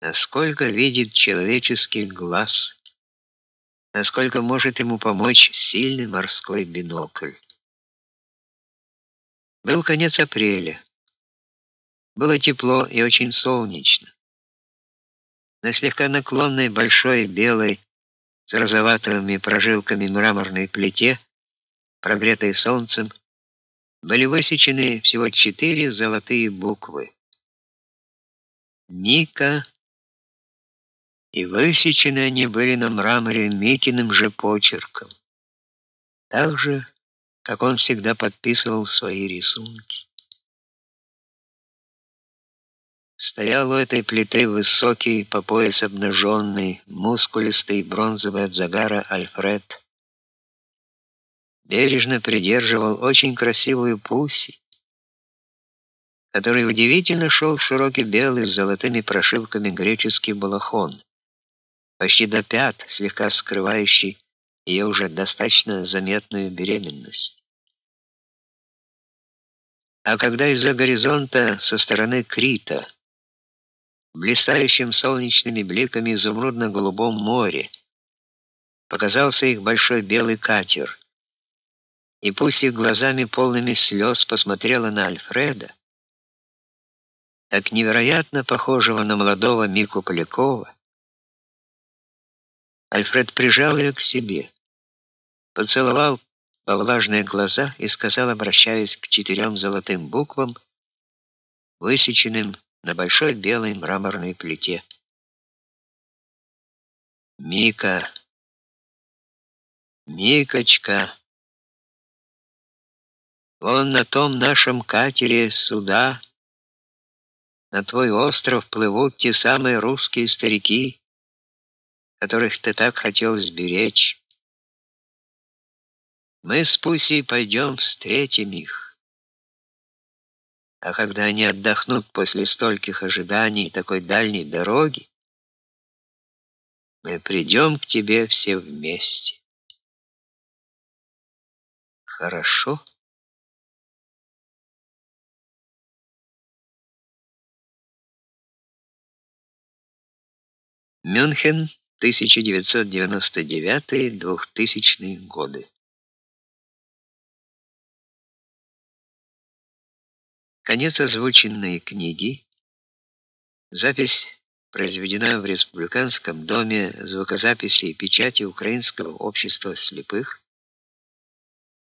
насколько видит человеческий глаз, насколько может ему помочь сильный морской бинокль. Был конец апреля. Было тепло и очень солнечно. На слегка наклонной большой белой с розоватыми прожилками мраморной плите, прогретой солнцем, были высечены всего четыре золотые буквы. Мика и высечены они были на мраморе Микиным же почерком. Так же, как он всегда подписывал свои рисунки. Стоял у этой плиты высокий, по пояс обнаженный, мускулистый, бронзовый от загара Альфред. Бережно придерживал очень красивую Пусси, который удивительно шел широкий белый с золотыми прошивками греческий балахон, почти до пят, слегка скрывающий ее уже достаточно заметную беременность. А когда из-за горизонта со стороны Крита блистающим солнечными бликами изумрудно-голубом море. Показался их большой белый катер. И пусть их глазами полными слез посмотрела на Альфреда, так невероятно похожего на молодого Мику Полякова, Альфред прижал ее к себе, поцеловал во влажные глаза и сказал, обращаясь к четырем золотым буквам, высеченным на большой белой мраморной плите. Мика, Микочка, вон на том нашем катере суда на твой остров плывут те самые русские старики, которых ты так хотел сберечь. Мы с Пусей пойдем встретим их. А когда они отдохнут после стольких ожиданий и такой дальней дороги, мы придем к тебе все вместе. Хорошо? Мюнхен, 1999-2000 годы. Конец озвученной книги. Запись произведена в Республиканском доме звукозаписи и печати Украинского общества слепых.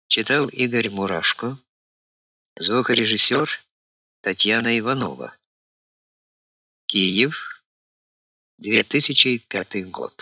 Читал Игорь Мурашко. Звукорежиссер Татьяна Иванова. Киев, 2005 год.